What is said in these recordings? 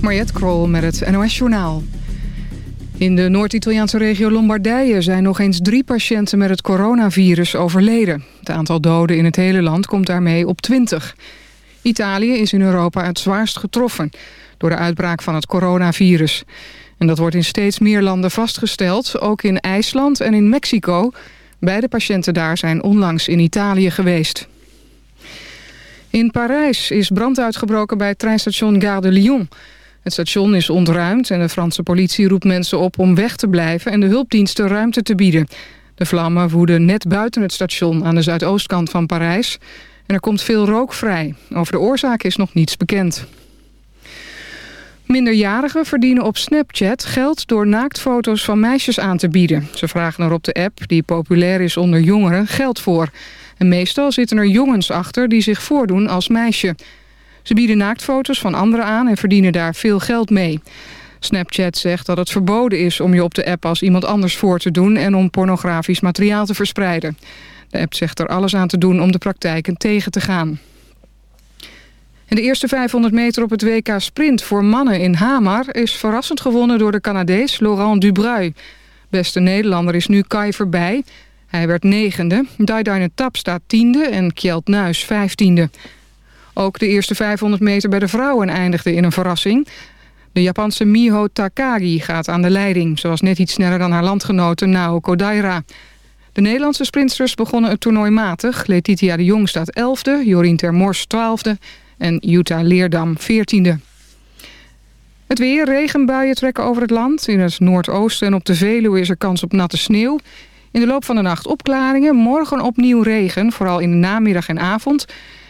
Mariette Krol met het NOS Journaal. In de Noord-Italiaanse regio Lombardije zijn nog eens drie patiënten met het coronavirus overleden. Het aantal doden in het hele land komt daarmee op 20. Italië is in Europa het zwaarst getroffen door de uitbraak van het coronavirus. En dat wordt in steeds meer landen vastgesteld, ook in IJsland en in Mexico. Beide patiënten daar zijn onlangs in Italië geweest. In Parijs is brand uitgebroken bij het treinstation Gare de Lyon. Het station is ontruimd en de Franse politie roept mensen op om weg te blijven... en de hulpdiensten ruimte te bieden. De vlammen woeden net buiten het station aan de zuidoostkant van Parijs... en er komt veel rook vrij. Over de oorzaak is nog niets bekend. Minderjarigen verdienen op Snapchat geld door naaktfoto's van meisjes aan te bieden. Ze vragen er op de app, die populair is onder jongeren, geld voor. En meestal zitten er jongens achter die zich voordoen als meisje. Ze bieden naaktfoto's van anderen aan en verdienen daar veel geld mee. Snapchat zegt dat het verboden is om je op de app als iemand anders voor te doen... en om pornografisch materiaal te verspreiden. De app zegt er alles aan te doen om de praktijken tegen te gaan. De eerste 500 meter op het WK Sprint voor mannen in Hamar... is verrassend gewonnen door de Canadees Laurent Dubreuil. Beste Nederlander is nu Kai voorbij. Hij werd negende. Daidaine Tap staat tiende en Kjeld Nuis vijftiende. Ook de eerste 500 meter bij de vrouwen eindigde in een verrassing. De Japanse Miho Takagi gaat aan de leiding. Was net iets sneller dan haar landgenote Naoko Daira. De Nederlandse sprinters begonnen het toernooi matig. Letitia de Jong staat 11e, Jorien Termors 12e en Jutta Leerdam 14e. Het weer, regenbuien trekken over het land. In het noordoosten en op de Veluwe is er kans op natte sneeuw. In de loop van de nacht opklaringen, morgen opnieuw regen, vooral in de namiddag en avond.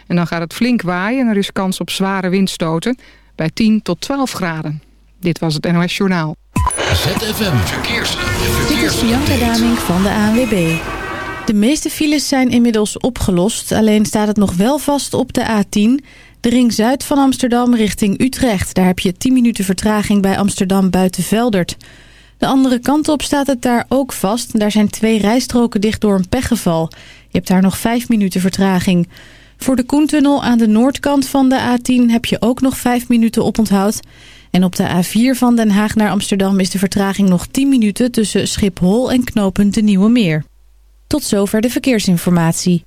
En dan gaat het flink waaien en er is kans op zware windstoten bij 10 tot 12 graden. Dit was het NOS Journaal. ZFM Verkeers. Dit is Bianca Daming van de ANWB. De meeste files zijn inmiddels opgelost. Alleen staat het nog wel vast op de A10. De ring zuid van Amsterdam richting Utrecht. Daar heb je 10 minuten vertraging bij Amsterdam buiten Veldert. De andere kant op staat het daar ook vast. Daar zijn twee rijstroken dicht door een pechgeval. Je hebt daar nog 5 minuten vertraging. Voor de Koentunnel aan de noordkant van de A10 heb je ook nog 5 minuten oponthoud. En op de A4 van Den Haag naar Amsterdam is de vertraging nog 10 minuten tussen Schiphol en knooppunt de Nieuwe Meer. Tot zover de verkeersinformatie.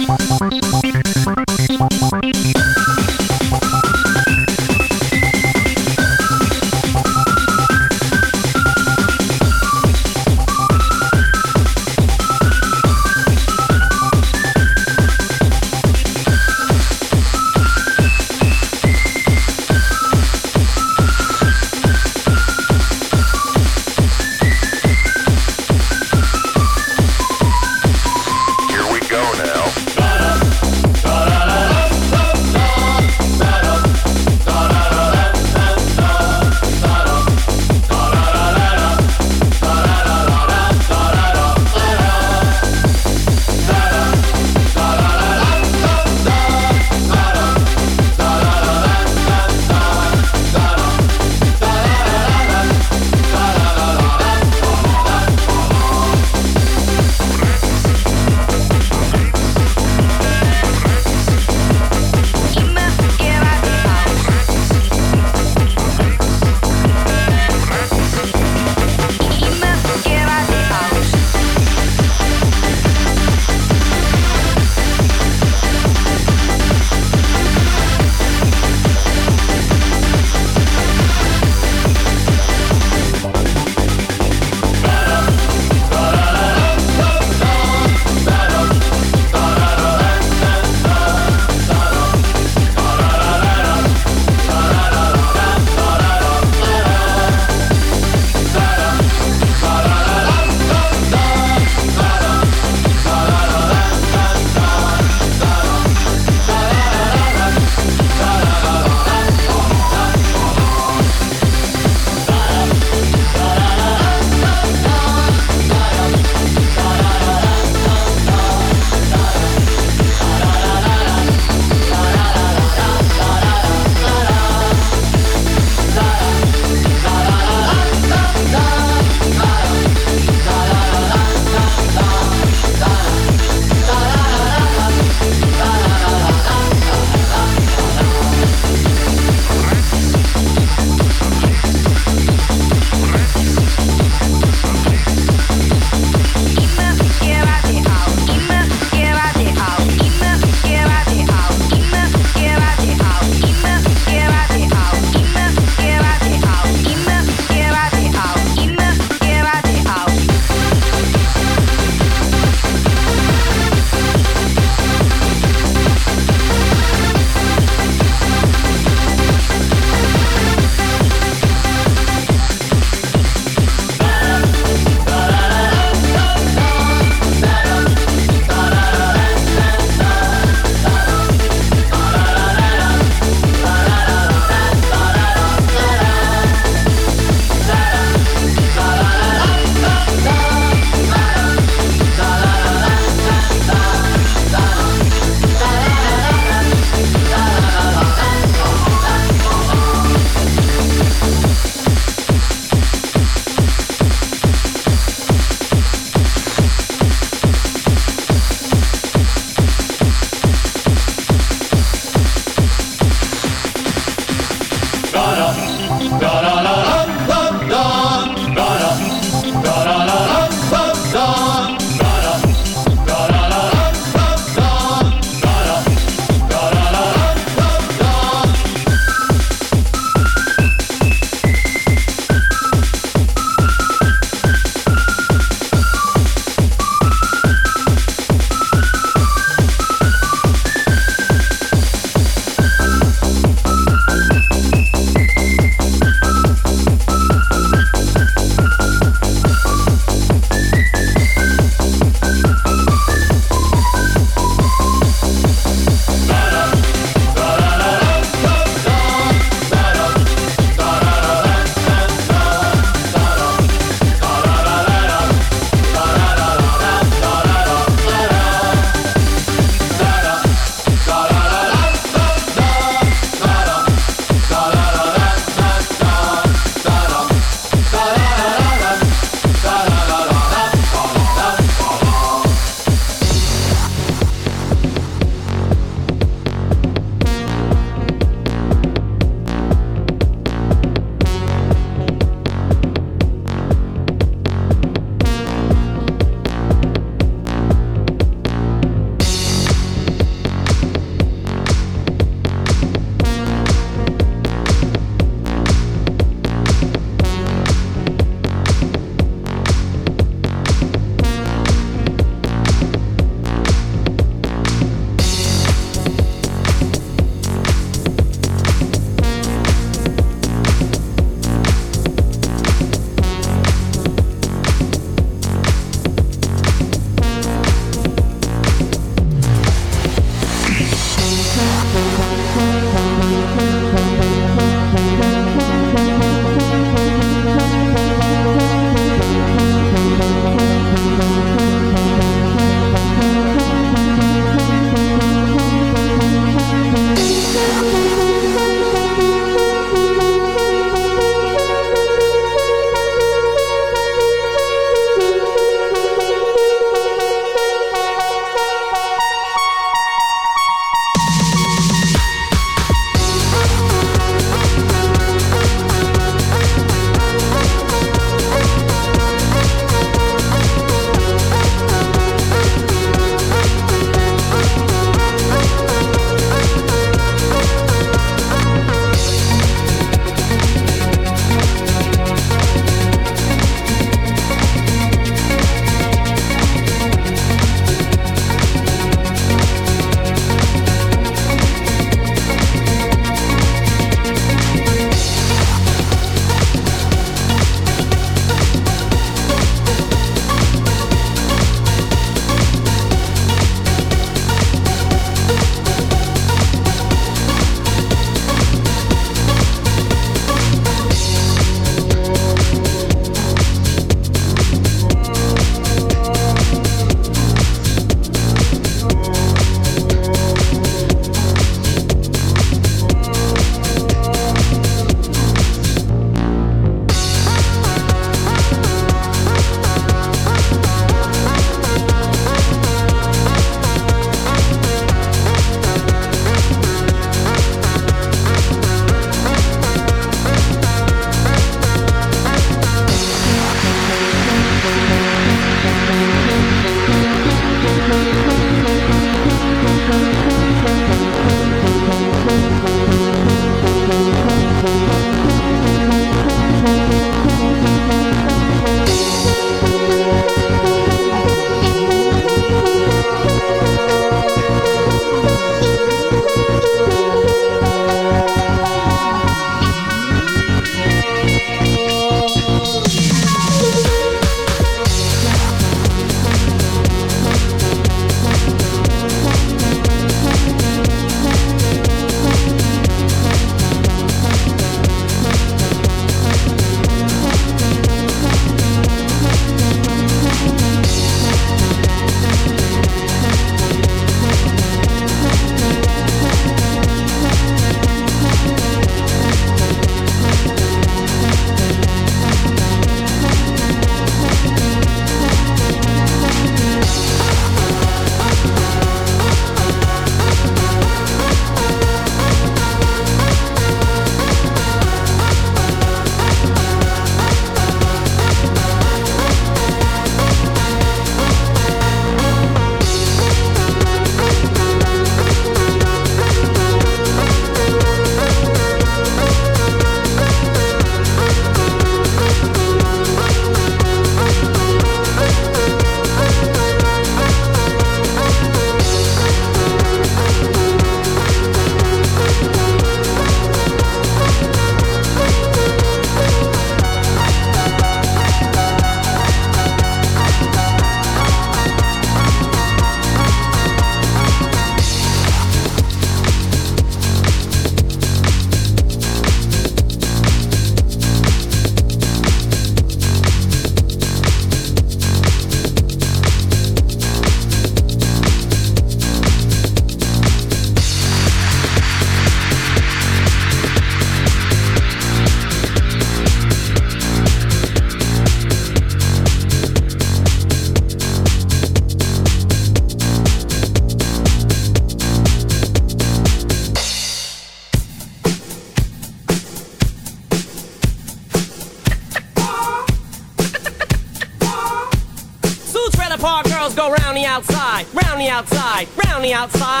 outside.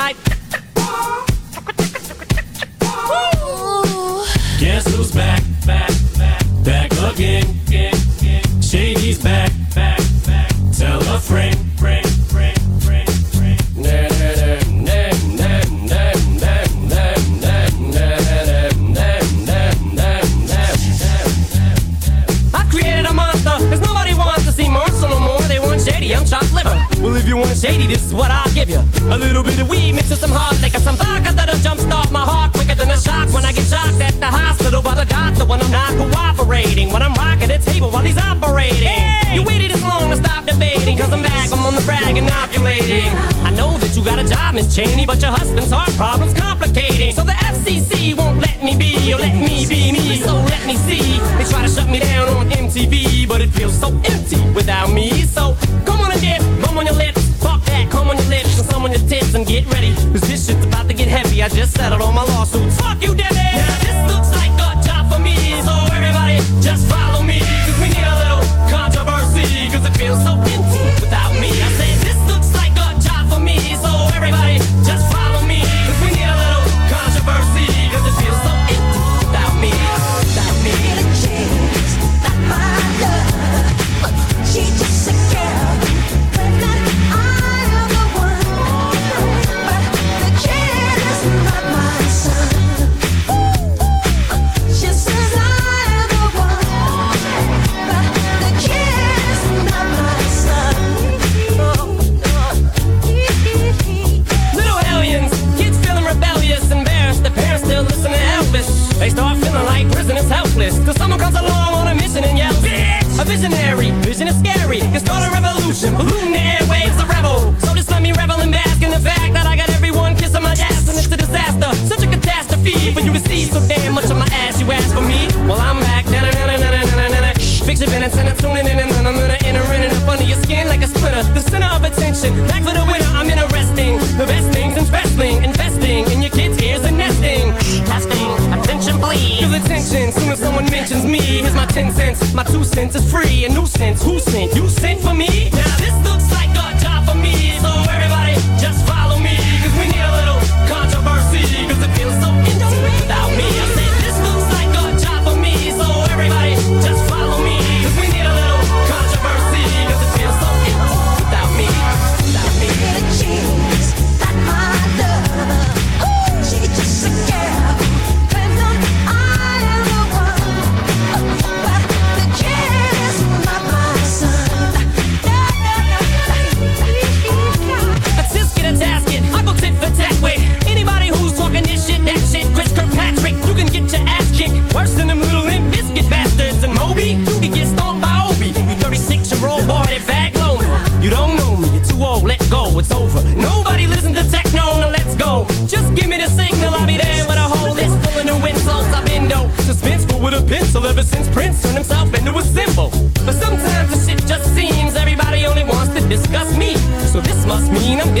Well, I'm back. Na na na na na na na. Fix your balance and tuning in and I'm gonna enter in and up under your skin like a splitter. The center of attention. Back for the winner. I'm in interesting. The best things in wrestling, investing in your kids' ears and nesting. Testing. Attention, please. Feel attention. Soon as someone mentions me, here's my ten cents. My two cents is free. A nuisance. Who sent? You sent for me? Now this looks like a job for me. So everybody.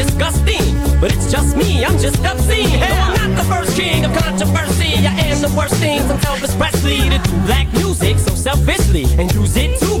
disgusting. But it's just me, I'm just obscene. Hell, no, I'm not the first king of controversy. I am the worst thing since Elvis Presley to do black music so selfishly and use it too